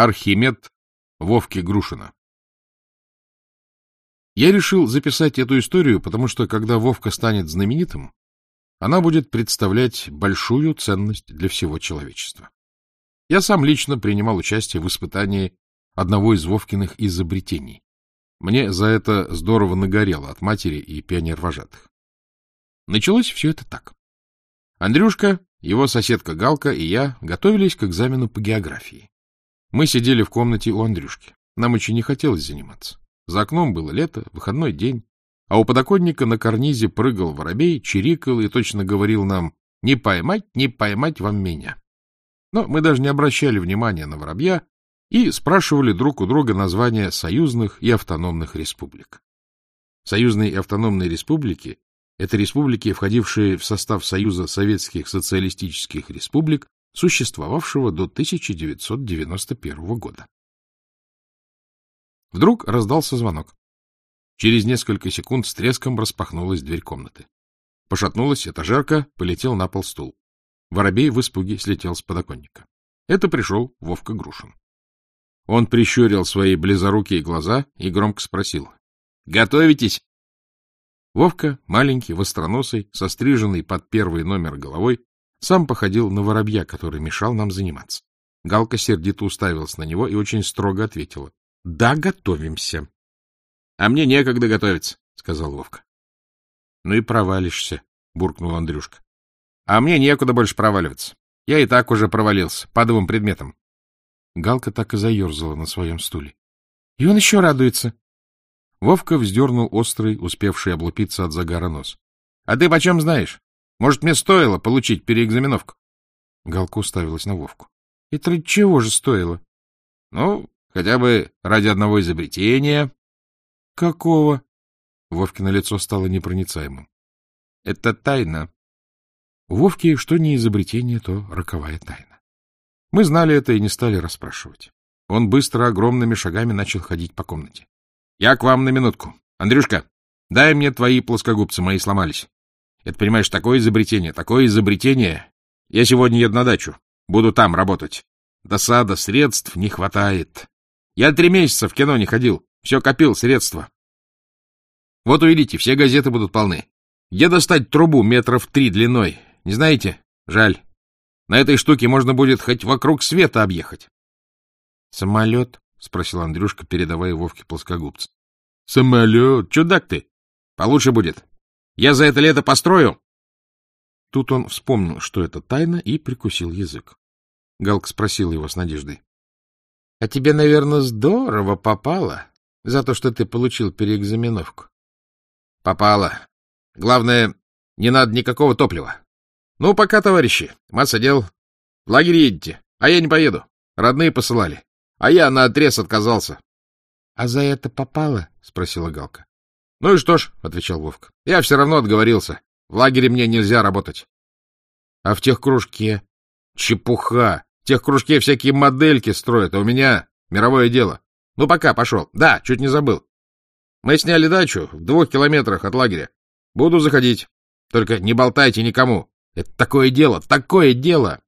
Архимед Вовки Грушина. Я решил записать эту историю, потому что, когда Вовка станет знаменитым, она будет представлять большую ценность для всего человечества. Я сам лично принимал участие в испытании одного из Вовкиных изобретений. Мне за это здорово нагорело от матери и пионер-вожатых. Началось все это так. Андрюшка, его соседка Галка и я готовились к экзамену по географии. Мы сидели в комнате у Андрюшки. Нам очень не хотелось заниматься. За окном было лето, выходной день, а у подоконника на карнизе прыгал воробей, чирикал и точно говорил нам «Не поймать, не поймать вам меня». Но мы даже не обращали внимания на воробья и спрашивали друг у друга названия союзных и автономных республик. Союзные и автономные республики — это республики, входившие в состав Союза Советских Социалистических Республик существовавшего до 1991 года. Вдруг раздался звонок. Через несколько секунд с треском распахнулась дверь комнаты. Пошатнулась этажерка, полетел на пол стул. Воробей в испуге слетел с подоконника. Это пришел Вовка Грушин. Он прищурил свои близорукие глаза и громко спросил. — Готовитесь? Вовка, маленький, востроносый, состриженный под первый номер головой, сам походил на воробья, который мешал нам заниматься. Галка сердито уставилась на него и очень строго ответила. — Да, готовимся. — А мне некогда готовиться, — сказал Вовка. — Ну и провалишься, — буркнул Андрюшка. — А мне некуда больше проваливаться. Я и так уже провалился, по двум предметам. Галка так и заерзала на своем стуле. — И он еще радуется. Вовка вздернул острый, успевший облупиться от загара нос. — А ты почем знаешь? Может, мне стоило получить переэкзаменовку? Галка уставилась на Вовку. — Это ради чего же стоило? — Ну, хотя бы ради одного изобретения. — Какого? Вовкино лицо стало непроницаемым. — Это тайна. У Вовки что не изобретение, то роковая тайна. Мы знали это и не стали расспрашивать. Он быстро, огромными шагами начал ходить по комнате. — Я к вам на минутку. Андрюшка, дай мне твои плоскогубцы, мои сломались. Это, понимаешь, такое изобретение, такое изобретение. Я сегодня еду на дачу. Буду там работать. Досада, средств не хватает. Я три месяца в кино не ходил. Все копил средства. Вот увидите, все газеты будут полны. Где достать трубу метров три длиной? Не знаете? Жаль. На этой штуке можно будет хоть вокруг света объехать. — Самолет? — спросил Андрюшка, передавая Вовке плоскогубцы. — Самолет? Чудак ты! Получше будет. Я за это лето построю. Тут он вспомнил, что это тайна, и прикусил язык. Галк спросил его с надеждой. — А тебе, наверное, здорово попало за то, что ты получил переэкзаменовку. — Попало. Главное, не надо никакого топлива. Ну, пока, товарищи, масса дел. В лагерь едете, а я не поеду. Родные посылали. А я на отрез отказался. — А за это попало? — спросила Галка. — Ну и что ж, — отвечал Вовка, — я все равно отговорился. В лагере мне нельзя работать. — А в тех кружке? — Чепуха! В тех кружке всякие модельки строят, а у меня мировое дело. Ну, пока, пошел. Да, чуть не забыл. Мы сняли дачу в двух километрах от лагеря. Буду заходить. Только не болтайте никому. Это такое дело, такое дело!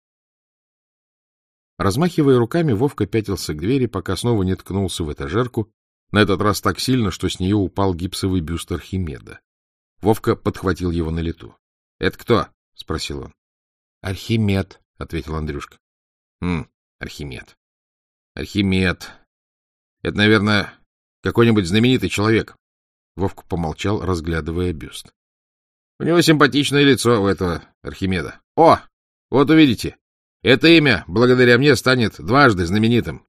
Размахивая руками, Вовка пятился к двери, пока снова не ткнулся в этажерку на этот раз так сильно, что с нее упал гипсовый бюст Архимеда. Вовка подхватил его на лету. — Это кто? — спросил он. — Архимед, — ответил Андрюшка. — Хм, Архимед. Архимед. Это, наверное, какой-нибудь знаменитый человек. Вовка помолчал, разглядывая бюст. У него симпатичное лицо у этого Архимеда. О, вот увидите. Это имя, благодаря мне, станет дважды знаменитым.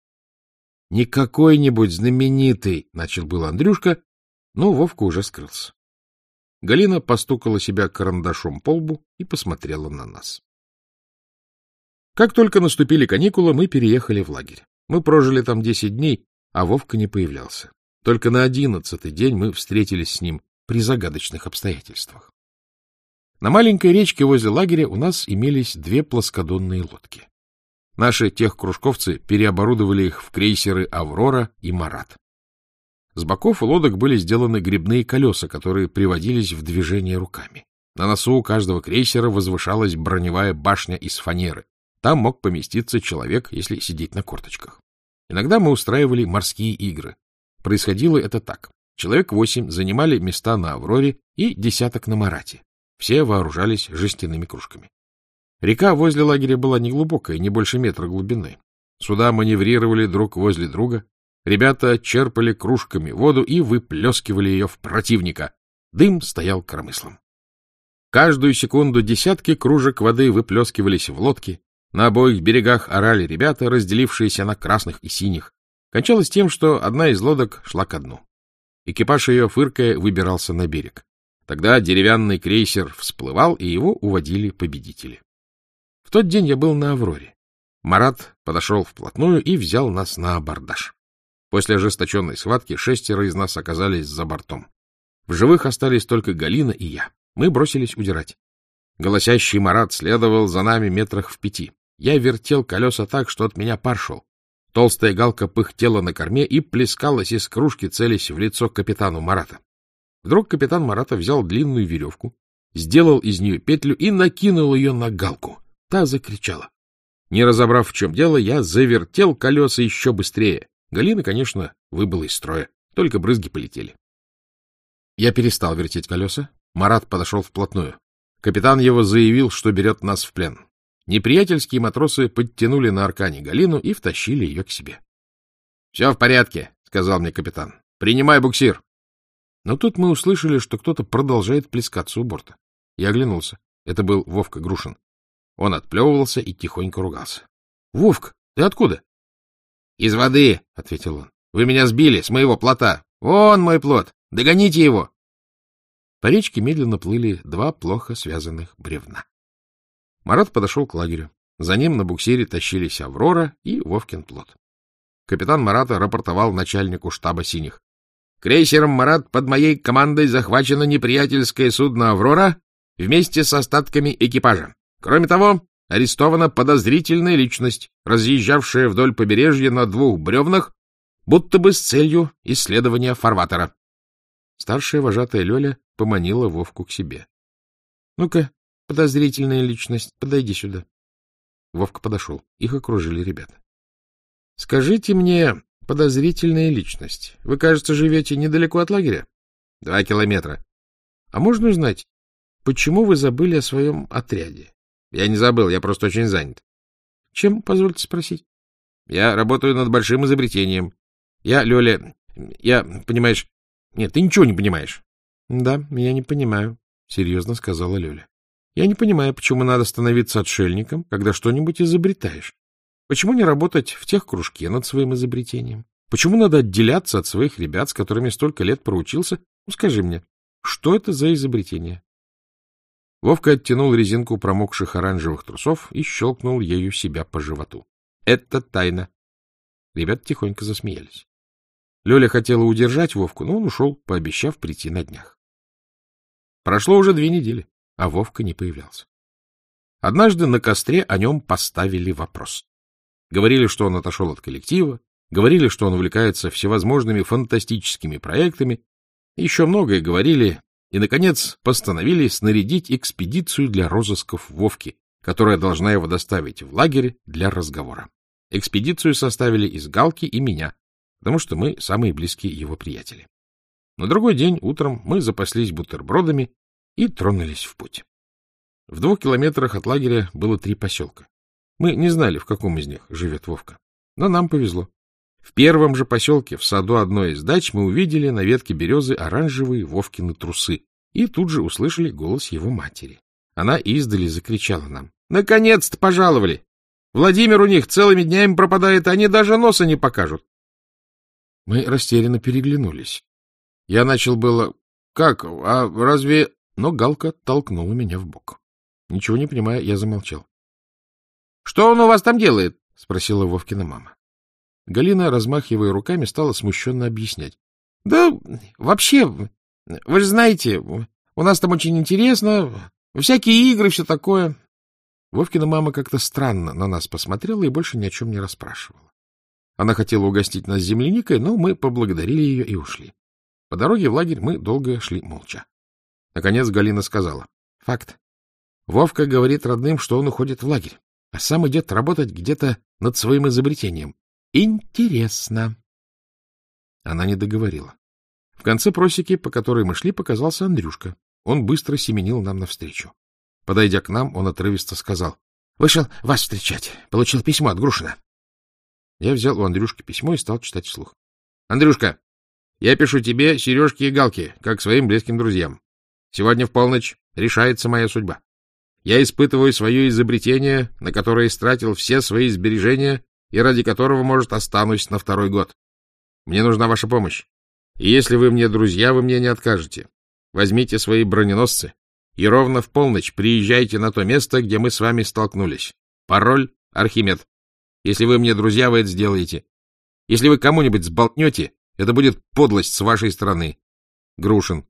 Не какой-нибудь знаменитый, — начал был Андрюшка, но Вовка уже скрылся. Галина постукала себя карандашом по лбу и посмотрела на нас. Как только наступили каникулы, мы переехали в лагерь. Мы прожили там десять дней, а Вовка не появлялся. Только на одиннадцатый день мы встретились с ним при загадочных обстоятельствах. На маленькой речке возле лагеря у нас имелись две плоскодонные лодки. Наши техкружковцы переоборудовали их в крейсеры «Аврора» и «Марат». С боков у лодок были сделаны грибные колеса, которые приводились в движение руками. На носу каждого крейсера возвышалась броневая башня из фанеры. Там мог поместиться человек, если сидеть на корточках. Иногда мы устраивали морские игры. Происходило это так. Человек восемь занимали места на Авроре и десяток на Марате. Все вооружались жестяными кружками. Река возле лагеря была неглубокая, не больше метра глубины. Суда маневрировали друг возле друга. Ребята черпали кружками воду и выплескивали ее в противника. Дым стоял коромыслом. Каждую секунду десятки кружек воды выплескивались в лодки. На обоих берегах орали ребята, разделившиеся на красных и синих. Кончалось тем, что одна из лодок шла ко дну. Экипаж ее, фыркая, выбирался на берег. Тогда деревянный крейсер всплывал, и его уводили победители. Тот день я был на Авроре. Марат подошел вплотную и взял нас на абордаж. После ожесточенной схватки шестеро из нас оказались за бортом. В живых остались только Галина и я. Мы бросились удирать. Голосящий Марат следовал за нами метрах в пяти. Я вертел колеса так, что от меня пар шел. Толстая галка пыхтела на корме и плескалась из кружки, целясь в лицо капитану Марата. Вдруг капитан Марата взял длинную веревку, сделал из нее петлю и накинул ее на галку. Та закричала. Не разобрав, в чем дело, я завертел колеса еще быстрее. Галина, конечно, выбыла из строя, только брызги полетели. Я перестал вертеть колеса. Марат подошел вплотную. Капитан его заявил, что берет нас в плен. Неприятельские матросы подтянули на аркане Галину и втащили ее к себе. — Все в порядке, — сказал мне капитан. — Принимай буксир. Но тут мы услышали, что кто-то продолжает плескаться у борта. Я оглянулся. Это был Вовка Грушин. Он отплевывался и тихонько ругался. — Вовк, ты откуда? — Из воды, — ответил он. — Вы меня сбили с моего плота. Вон мой плот. Догоните его. По речке медленно плыли два плохо связанных бревна. Марат подошел к лагерю. За ним на буксире тащились Аврора и Вовкин плот. Капитан Марата рапортовал начальнику штаба «Синих». Крейсером «Марат» под моей командой захвачено неприятельское судно «Аврора» вместе с остатками экипажа. Кроме того, арестована подозрительная личность, разъезжавшая вдоль побережья на двух бревнах, будто бы с целью исследования фарватера. Старшая вожатая Лёля поманила Вовку к себе. — Ну-ка, подозрительная личность, подойди сюда. Вовка подошел. Их окружили ребята. — Скажите мне, подозрительная личность, вы, кажется, живете недалеко от лагеря? — Два километра. — А можно узнать, почему вы забыли о своем отряде? Я не забыл, я просто очень занят. Чем, позвольте спросить? Я работаю над большим изобретением. Я, Лёля, я, понимаешь... Нет, ты ничего не понимаешь. Да, я не понимаю, серьезно сказала Лёля. Я не понимаю, почему надо становиться отшельником, когда что-нибудь изобретаешь. Почему не работать в тех кружке над своим изобретением? Почему надо отделяться от своих ребят, с которыми столько лет проучился? Ну, скажи мне, что это за изобретение? Вовка оттянул резинку промокших оранжевых трусов и щелкнул ею себя по животу. — Это тайна. Ребята тихонько засмеялись. Лёля хотела удержать Вовку, но он ушел, пообещав прийти на днях. Прошло уже две недели, а Вовка не появлялся. Однажды на костре о нем поставили вопрос. Говорили, что он отошел от коллектива, говорили, что он увлекается всевозможными фантастическими проектами, еще многое говорили, и, наконец, постановили снарядить экспедицию для розысков Вовки, которая должна его доставить в лагерь для разговора. Экспедицию составили из Галки и меня, потому что мы самые близкие его приятели. На другой день утром мы запаслись бутербродами и тронулись в путь. В двух километрах от лагеря было три поселка. Мы не знали, в каком из них живет Вовка. Но нам повезло. В первом же поселке, в саду одной из дач, мы увидели на ветке березы оранжевые Вовкины трусы и тут же услышали голос его матери. Она издали закричала нам. — Наконец-то пожаловали! Владимир у них целыми днями пропадает, они даже носа не покажут. Мы растерянно переглянулись. Я начал было... — Как? А разве... Но Галка толкнула меня в бок. Ничего не понимая, я замолчал. — Что он у вас там делает? — спросила Вовкина мама. Галина, размахивая руками, стала смущенно объяснять. — Да вообще, вы же знаете, у нас там очень интересно, всякие игры, все такое. Вовкина мама как-то странно на нас посмотрела и больше ни о чем не расспрашивала. Она хотела угостить нас земляникой, но мы поблагодарили ее и ушли. По дороге в лагерь мы долго шли молча. Наконец Галина сказала. — Факт. Вовка говорит родным, что он уходит в лагерь, а сам идет работать где-то над своим изобретением. — Интересно. Она не договорила. В конце просеки, по которой мы шли, показался Андрюшка. Он быстро семенил нам навстречу. Подойдя к нам, он отрывисто сказал. — Вышел вас встречать. Получил письмо от Грушина. Я взял у Андрюшки письмо и стал читать вслух. — Андрюшка, я пишу тебе сережки и галки, как своим близким друзьям. Сегодня в полночь решается моя судьба. Я испытываю свое изобретение, на которое истратил все свои сбережения и ради которого, может, останусь на второй год. Мне нужна ваша помощь. И если вы мне друзья, вы мне не откажете. Возьмите свои броненосцы и ровно в полночь приезжайте на то место, где мы с вами столкнулись. Пароль — Архимед. Если вы мне друзья, вы это сделаете. Если вы кому-нибудь сболтнете, это будет подлость с вашей стороны. Грушин.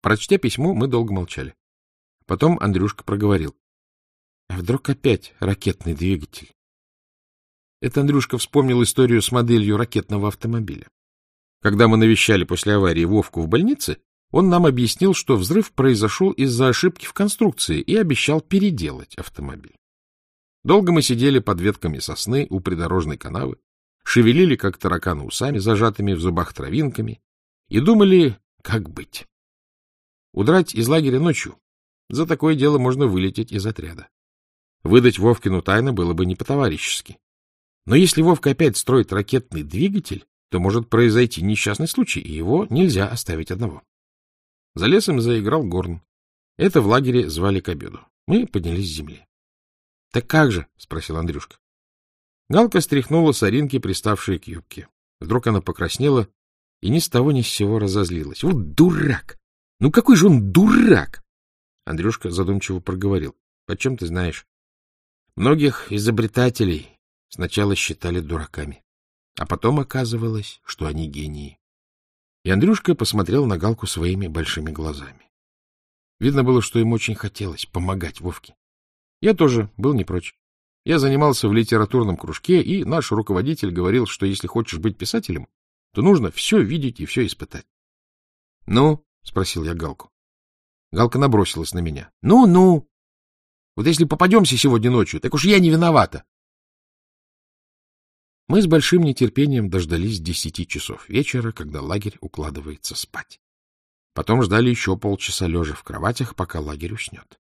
Прочтя письмо, мы долго молчали. Потом Андрюшка проговорил. А вдруг опять ракетный двигатель? Это Андрюшка вспомнил историю с моделью ракетного автомобиля. Когда мы навещали после аварии Вовку в больнице, он нам объяснил, что взрыв произошел из-за ошибки в конструкции и обещал переделать автомобиль. Долго мы сидели под ветками сосны у придорожной канавы, шевелили, как тараканы усами, зажатыми в зубах травинками, и думали, как быть. Удрать из лагеря ночью. За такое дело можно вылететь из отряда. Выдать Вовкину тайну было бы не по-товарищески. Но если Вовка опять строит ракетный двигатель, то может произойти несчастный случай, и его нельзя оставить одного. За лесом заиграл горн. Это в лагере звали к обеду. Мы поднялись с земли. — Так как же? — спросил Андрюшка. Галка стряхнула соринки, приставшие к юбке. Вдруг она покраснела и ни с того ни с сего разозлилась. — Вот дурак! Ну какой же он дурак! Андрюшка задумчиво проговорил. — Почем ты знаешь? Многих изобретателей сначала считали дураками, а потом оказывалось, что они гении. И Андрюшка посмотрел на Галку своими большими глазами. Видно было, что им очень хотелось помогать Вовке. Я тоже был не прочь. Я занимался в литературном кружке, и наш руководитель говорил, что если хочешь быть писателем, то нужно все видеть и все испытать. — Ну? — спросил я Галку. Галка набросилась на меня. — Ну, ну! Вот если попадемся сегодня ночью, так уж я не виновата. Мы с большим нетерпением дождались десяти часов вечера, когда лагерь укладывается спать. Потом ждали еще полчаса лежа в кроватях, пока лагерь уснет.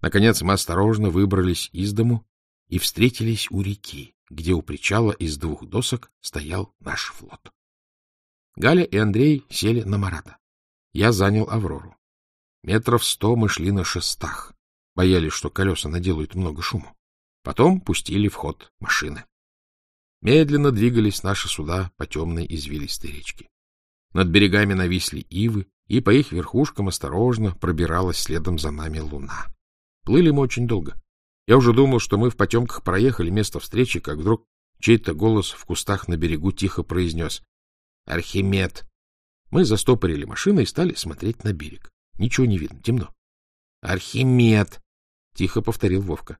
Наконец мы осторожно выбрались из дому и встретились у реки, где у причала из двух досок стоял наш флот. Галя и Андрей сели на Марата. Я занял Аврору. Метров сто мы шли на шестах. Боялись, что колеса наделают много шума. Потом пустили в ход машины. Медленно двигались наши суда по темной извилистой речке. Над берегами нависли ивы, и по их верхушкам осторожно пробиралась следом за нами луна. Плыли мы очень долго. Я уже думал, что мы в потемках проехали место встречи, как вдруг чей-то голос в кустах на берегу тихо произнес «Архимед!». Мы застопорили машину и стали смотреть на берег. Ничего не видно, темно. «Архимед!» — тихо повторил Вовка.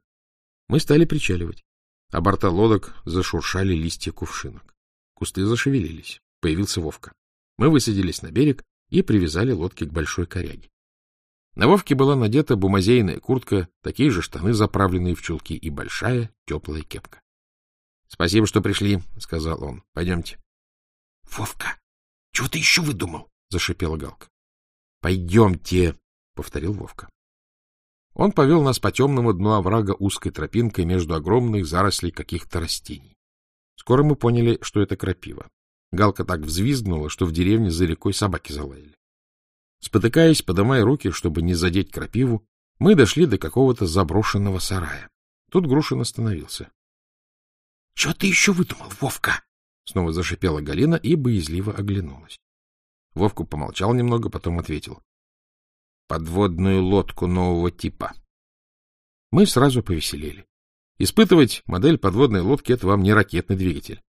Мы стали причаливать. А борта лодок зашуршали листья кувшинок. Кусты зашевелились. Появился Вовка. Мы высадились на берег и привязали лодки к большой коряге. На Вовке была надета бумазейная куртка, такие же штаны, заправленные в чулки, и большая теплая кепка. — Спасибо, что пришли, — сказал он. — Пойдемте. — Вовка, чего ты еще выдумал? — зашипела Галка. — Пойдемте, — повторил Вовка. Он повел нас по темному дну оврага узкой тропинкой между огромных зарослей каких-то растений. Скоро мы поняли, что это крапива. Галка так взвизгнула, что в деревне за рекой собаки залаяли. Спотыкаясь, подымая руки, чтобы не задеть крапиву, мы дошли до какого-то заброшенного сарая. Тут Грушин остановился. — Чего ты еще выдумал, Вовка? — снова зашипела Галина и боязливо оглянулась. Вовку помолчал немного, потом ответил подводную лодку нового типа. Мы сразу повеселели. Испытывать модель подводной лодки — это вам не ракетный двигатель.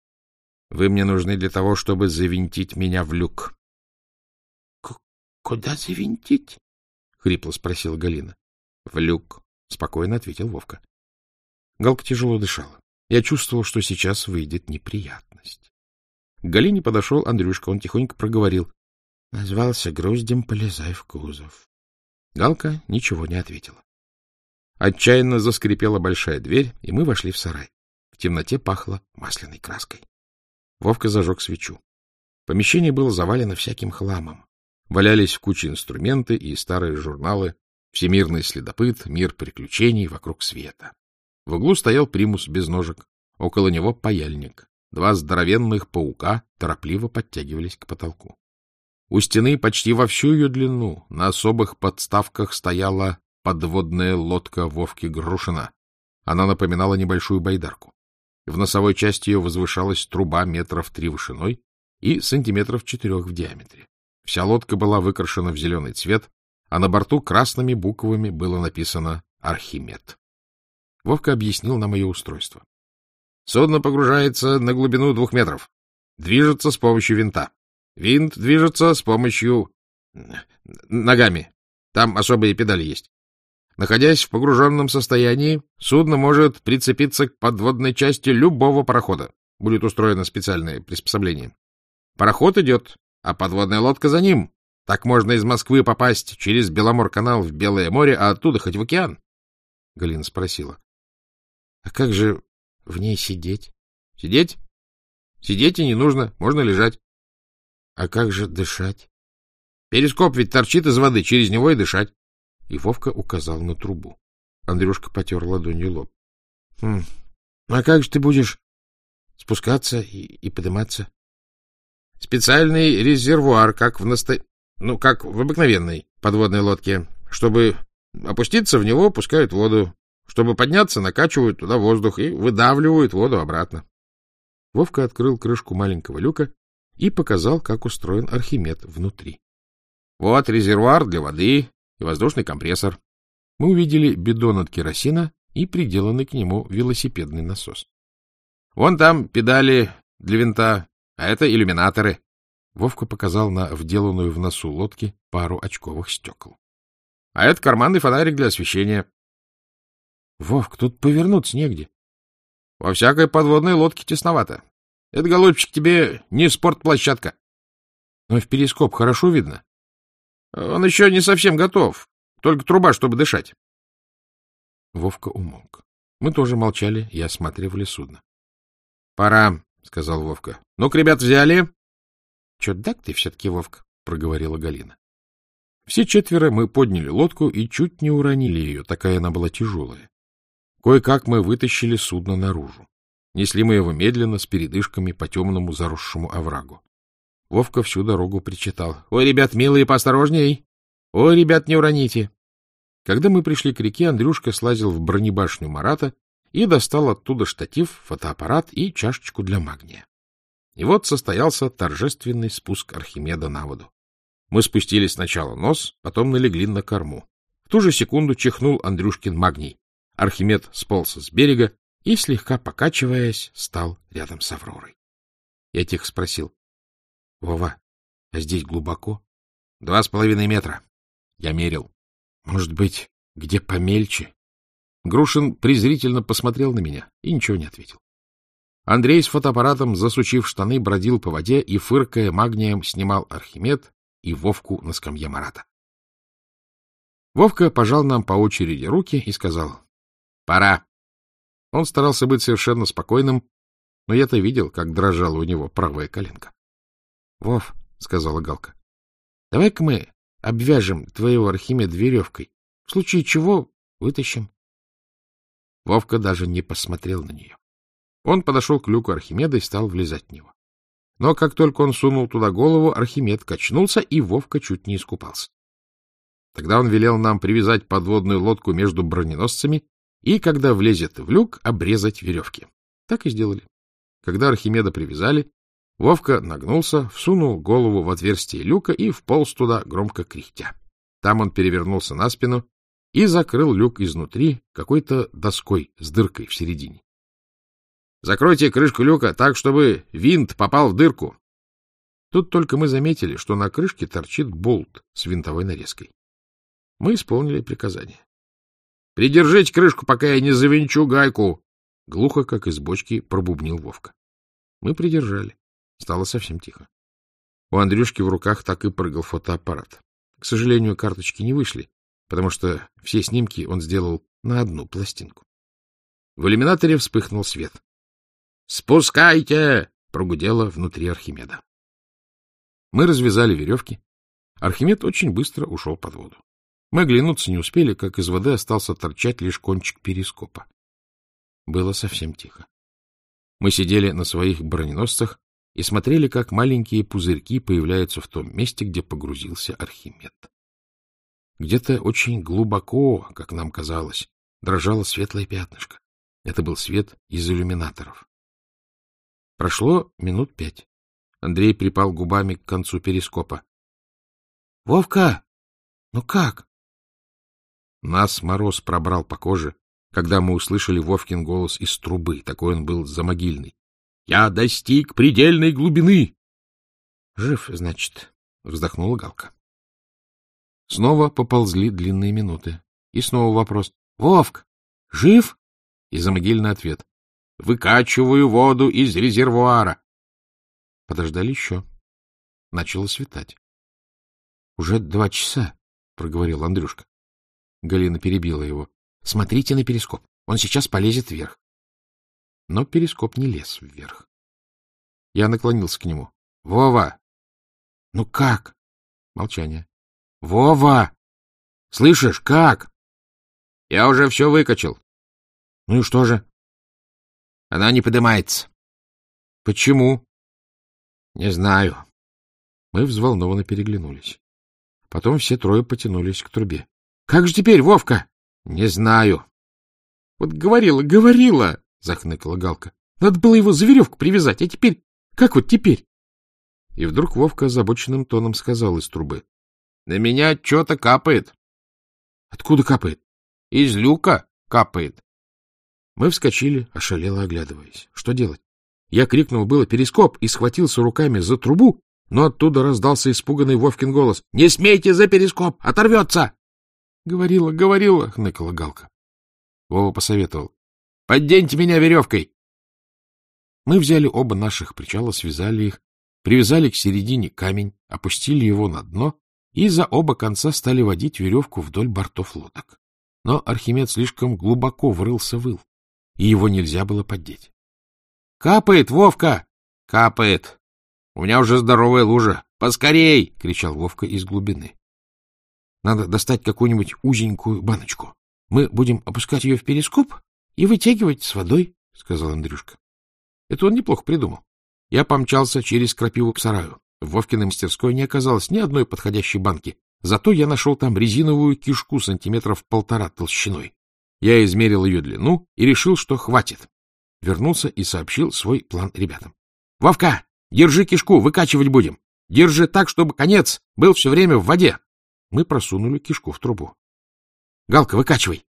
Вы мне нужны для того, чтобы завинтить меня в люк. — Куда завинтить? — хрипло спросила Галина. — В люк, — спокойно ответил Вовка. Галка тяжело дышала. Я чувствовал, что сейчас выйдет неприятность. К Галине подошел Андрюшка, он тихонько проговорил. Назвался груздем, полезай в кузов. Галка ничего не ответила. Отчаянно заскрипела большая дверь, и мы вошли в сарай. В темноте пахло масляной краской. Вовка зажег свечу. Помещение было завалено всяким хламом. Валялись в куче инструменты и старые журналы «Всемирный следопыт», «Мир приключений», «Вокруг света». В углу стоял примус без ножек, около него паяльник. Два здоровенных паука торопливо подтягивались к потолку. У стены почти во всю ее длину на особых подставках стояла подводная лодка Вовки Грушина. Она напоминала небольшую байдарку. В носовой части ее возвышалась труба метров три вышиной и сантиметров четырех в диаметре. Вся лодка была выкрашена в зеленый цвет, а на борту красными буквами было написано «Архимед». Вовка объяснил нам ее устройство. Судно погружается на глубину двух метров. Движется с помощью винта. Винт движется с помощью... ногами. Там особые педали есть. Находясь в погруженном состоянии, судно может прицепиться к подводной части любого парохода. Будет устроено специальное приспособление. Пароход идет, а подводная лодка за ним. Так можно из Москвы попасть через Беломор-канал в Белое море, а оттуда хоть в океан. Галина спросила. — А как же в ней сидеть? — Сидеть? Сидеть и не нужно, можно лежать. — А как же дышать? — Перископ ведь торчит из воды, через него и дышать. И Вовка указал на трубу. Андрюшка потер ладонью лоб. — Хм, а как же ты будешь спускаться и, и подниматься? — Специальный резервуар, как в насто... ну, как в обыкновенной подводной лодке. Чтобы опуститься в него, пускают воду. Чтобы подняться, накачивают туда воздух и выдавливают воду обратно. Вовка открыл крышку маленького люка и показал, как устроен Архимед внутри. — Вот резервуар для воды, и воздушный компрессор. Мы увидели бидон от керосина и приделанный к нему велосипедный насос. Вон там педали для винта, а это иллюминаторы. Вовка показал на вделанную в носу лодки пару очковых стекол. А это карманный фонарик для освещения. Вовк, тут повернуться негде. Во всякой подводной лодке тесновато. Это, голубчик, тебе не спортплощадка. Но в перископ хорошо видно. Он еще не совсем готов. Только труба, чтобы дышать. Вовка умолк. Мы тоже молчали и осматривали судно. — Пора, — сказал Вовка. — Ну-ка, ребят, взяли? — Чудак ты все-таки, Вовка, — проговорила Галина. Все четверо мы подняли лодку и чуть не уронили ее, такая она была тяжелая. Кое-как мы вытащили судно наружу. Несли мы его медленно, с передышками по темному заросшему оврагу. Вовка всю дорогу причитал. — Ой, ребят, милые, поосторожней! Ой, ребят, не уроните! Когда мы пришли к реке, Андрюшка слазил в бронебашню Марата и достал оттуда штатив, фотоаппарат и чашечку для магния. И вот состоялся торжественный спуск Архимеда на воду. Мы спустились сначала нос, потом налегли на корму. В ту же секунду чихнул Андрюшкин магний. Архимед сполз с берега и, слегка покачиваясь, стал рядом с Авророй. Я тихо спросил. Вова, а здесь глубоко? Два с половиной метра. Я мерил. Может быть, где помельче? Грушин презрительно посмотрел на меня и ничего не ответил. Андрей с фотоаппаратом, засучив штаны, бродил по воде и, фыркая магнием, снимал Архимед и Вовку на скамье Марата. Вовка пожал нам по очереди руки и сказал «Пора». Он старался быть совершенно спокойным, но я-то видел, как дрожала у него правая коленка. — Вов, — сказала Галка, — давай-ка мы обвяжем твоего Архимеда веревкой. В случае чего вытащим. Вовка даже не посмотрел на нее. Он подошел к люку Архимеда и стал влезать в него. Но как только он сунул туда голову, Архимед качнулся, и Вовка чуть не искупался. Тогда он велел нам привязать подводную лодку между броненосцами и, когда влезет в люк, обрезать веревки. Так и сделали. Когда Архимеда привязали, Вовка нагнулся, всунул голову в отверстие люка и вполз туда, громко кряхтя. Там он перевернулся на спину и закрыл люк изнутри какой-то доской с дыркой в середине. — Закройте крышку люка так, чтобы винт попал в дырку. Тут только мы заметили, что на крышке торчит болт с винтовой нарезкой. Мы исполнили приказание. — Придержите крышку, пока я не завинчу гайку! — глухо, как из бочки, пробубнил Вовка. Мы придержали. Стало совсем тихо. У Андрюшки в руках так и прыгал фотоаппарат. К сожалению, карточки не вышли, потому что все снимки он сделал на одну пластинку. В иллюминаторе вспыхнул свет. Спускайте! — прогудело внутри Архимеда. Мы развязали веревки. Архимед очень быстро ушел под воду. Мы оглянуться не успели, как из воды остался торчать лишь кончик перископа. Было совсем тихо. Мы сидели на своих броненосцах и смотрели, как маленькие пузырьки появляются в том месте, где погрузился Архимед. Где-то очень глубоко, как нам казалось, дрожало светлое пятнышко. Это был свет из иллюминаторов. Прошло минут пять. Андрей припал губами к концу перископа. — Вовка! Ну как? Нас мороз пробрал по коже, когда мы услышали Вовкин голос из трубы, такой он был замогильный. — Я достиг предельной глубины! — Жив, значит, — вздохнула Галка. Снова поползли длинные минуты. И снова вопрос. — Вовк, жив? И замогильный ответ. — Выкачиваю воду из резервуара. Подождали еще. Начало светать. — Уже два часа, — проговорил Андрюшка. Галина перебила его. — Смотрите на перископ. Он сейчас полезет вверх. Но перископ не лез вверх. Я наклонился к нему. — Вова! — Ну как? Молчание. — Вова! Слышишь, как? — Я уже все выкачал. — Ну и что же? — Она не поднимается. — Почему? — Не знаю. Мы взволнованно переглянулись. Потом все трое потянулись к трубе. — Как же теперь, Вовка? — Не знаю. — Вот говорила, говорила, — захныкала Галка. — Надо было его за веревку привязать, а теперь... Как вот теперь? И вдруг Вовка озабоченным тоном сказал из трубы. — На меня что-то капает. — Откуда капает? — Из люка капает. Мы вскочили, ошалело оглядываясь. Что делать? Я крикнул было перископ и схватился руками за трубу, но оттуда раздался испуганный Вовкин голос. — Не смейте за перископ! Оторвется! — Говорила, говорила, — хныкала Галка. Вова посоветовал. — Подденьте меня веревкой! Мы взяли оба наших причала, связали их, привязали к середине камень, опустили его на дно и за оба конца стали водить веревку вдоль бортов лодок. Но Архимед слишком глубоко врылся в ил, и его нельзя было поддеть. — Капает, Вовка! — Капает! У меня уже здоровая лужа! Поскорей! — кричал Вовка из глубины. — Надо достать какую-нибудь узенькую баночку. Мы будем опускать ее в перископ и вытягивать с водой, — сказал Андрюшка. Это он неплохо придумал. Я помчался через крапиву к сараю. В Вовкиной мастерской не оказалось ни одной подходящей банки, зато я нашел там резиновую кишку сантиметров полтора толщиной. Я измерил ее длину и решил, что хватит вернулся и сообщил свой план ребятам. — Вовка, держи кишку, выкачивать будем. Держи так, чтобы конец был все время в воде. Мы просунули кишку в трубу. — Галка, выкачивай.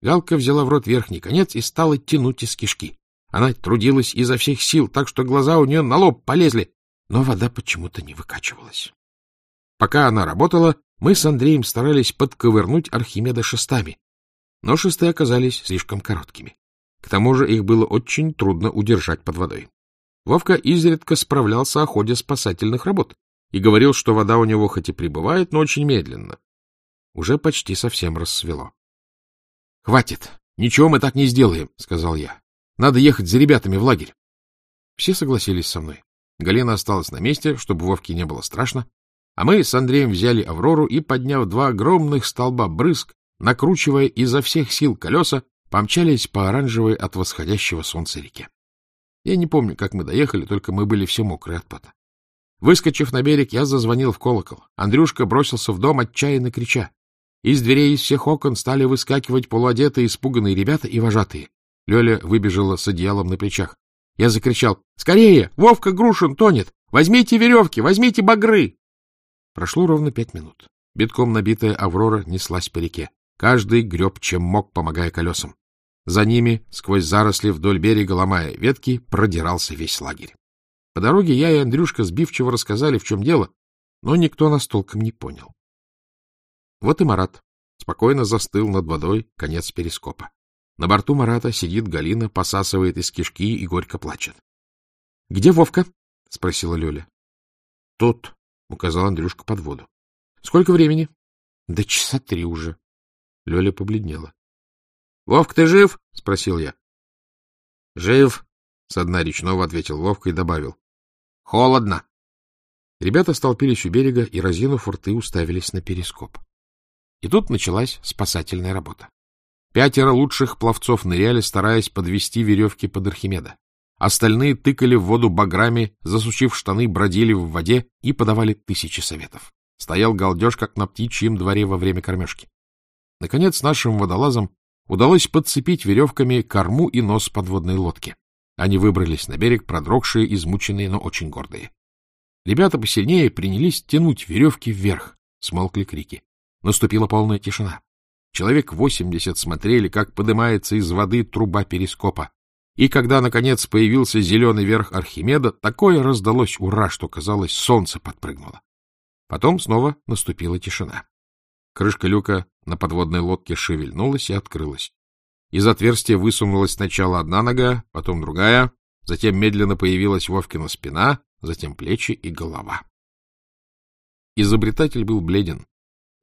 Галка взяла в рот верхний конец и стала тянуть из кишки. Она трудилась изо всех сил, так что глаза у нее на лоб полезли, но вода почему-то не выкачивалась. Пока она работала, мы с Андреем старались подковырнуть Архимеда шестами, но шесты оказались слишком короткими. К тому же их было очень трудно удержать под водой. Вовка изредка справлялся о ходе спасательных работ и говорил, что вода у него хоть и прибывает, но очень медленно. Уже почти совсем рассвело. — Хватит, ничего мы так не сделаем, — сказал я. — Надо ехать за ребятами в лагерь. Все согласились со мной. Галина осталась на месте, чтобы Вовке не было страшно, а мы с Андреем взяли Аврору и, подняв два огромных столба брызг, накручивая изо всех сил колеса, помчались по оранжевой от восходящего солнца реке. Я не помню, как мы доехали, только мы были все мокрые от пота. Выскочив на берег, я зазвонил в колокол. Андрюшка бросился в дом, отчаянно крича. Из дверей из всех окон стали выскакивать полуодетые, испуганные ребята и вожатые. Лёля выбежала с одеялом на плечах. Я закричал. — Скорее! Вовка Грушин тонет! Возьмите веревки! Возьмите багры! Прошло ровно пять минут. Битком набитая Аврора неслась по реке. Каждый греб чем мог, помогая колесам. За ними, сквозь заросли вдоль берега, ломая ветки, продирался весь лагерь. По дороге я и Андрюшка сбивчиво рассказали, в чем дело, но никто нас толком не понял. Вот и Марат спокойно застыл над водой конец перископа. На борту Марата сидит Галина, посасывает из кишки и горько плачет. — Где Вовка? — спросила Лёля. — Тут, — указал Андрюшка под воду. — Сколько времени? — Да часа три уже. Лёля побледнела. — Вовка, ты жив? — спросил я. — Жив, Со дна речного ответил Вовка и добавил. — Холодно. Ребята столпились у берега и, разинув рты, уставились на перископ. И тут началась спасательная работа. Пятеро лучших пловцов ныряли, стараясь подвести веревки под Архимеда. Остальные тыкали в воду баграми, засучив штаны, бродили в воде и подавали тысячи советов. Стоял галдеж, как на птичьем дворе во время кормежки. Наконец, нашим водолазам удалось подцепить веревками корму и нос подводной лодки. Они выбрались на берег, продрогшие, измученные, но очень гордые. Ребята посильнее принялись тянуть веревки вверх. Смолкли крики. Наступила полная тишина. Человек восемьдесят смотрели, как поднимается из воды труба перископа. И когда, наконец, появился зеленый верх Архимеда, такое раздалось ура, что, казалось, солнце подпрыгнуло. Потом снова наступила тишина. Крышка люка на подводной лодке шевельнулась и открылась. Из отверстия высунулась сначала одна нога, потом другая, затем медленно появилась Вовкина спина, затем плечи и голова. Изобретатель был бледен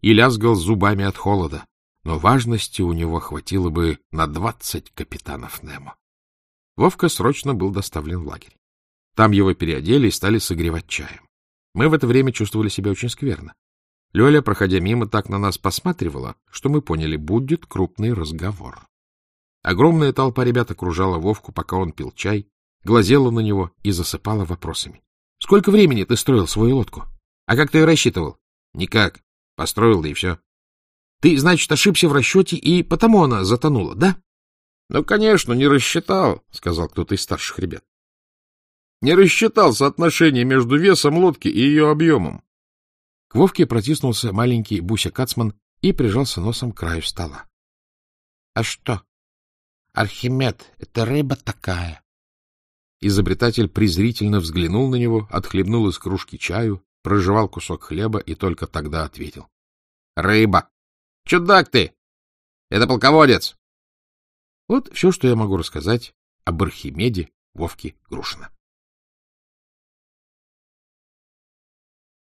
и лязгал зубами от холода, но важности у него хватило бы на двадцать капитанов Немо. Вовка срочно был доставлен в лагерь. Там его переодели и стали согревать чаем. Мы в это время чувствовали себя очень скверно. Лёля, проходя мимо, так на нас посматривала, что мы поняли, будет крупный разговор. Огромная толпа ребят окружала Вовку, пока он пил чай, глазела на него и засыпала вопросами. — Сколько времени ты строил свою лодку? А как ты ее рассчитывал? — Никак. Построил, да и все. — Ты, значит, ошибся в расчете, и потому она затонула, да? — Ну, конечно, не рассчитал, — сказал кто-то из старших ребят. — Не рассчитал соотношение между весом лодки и ее объемом. К Вовке протиснулся маленький Буся Кацман и прижался носом к краю стола. — А что? Архимед — это рыба такая. Изобретатель презрительно взглянул на него, отхлебнул из кружки чаю, прожевал кусок хлеба и только тогда ответил. — Рыба! Чудак ты! Это полководец! Вот все, что я могу рассказать об Архимеде Вовке Грушина.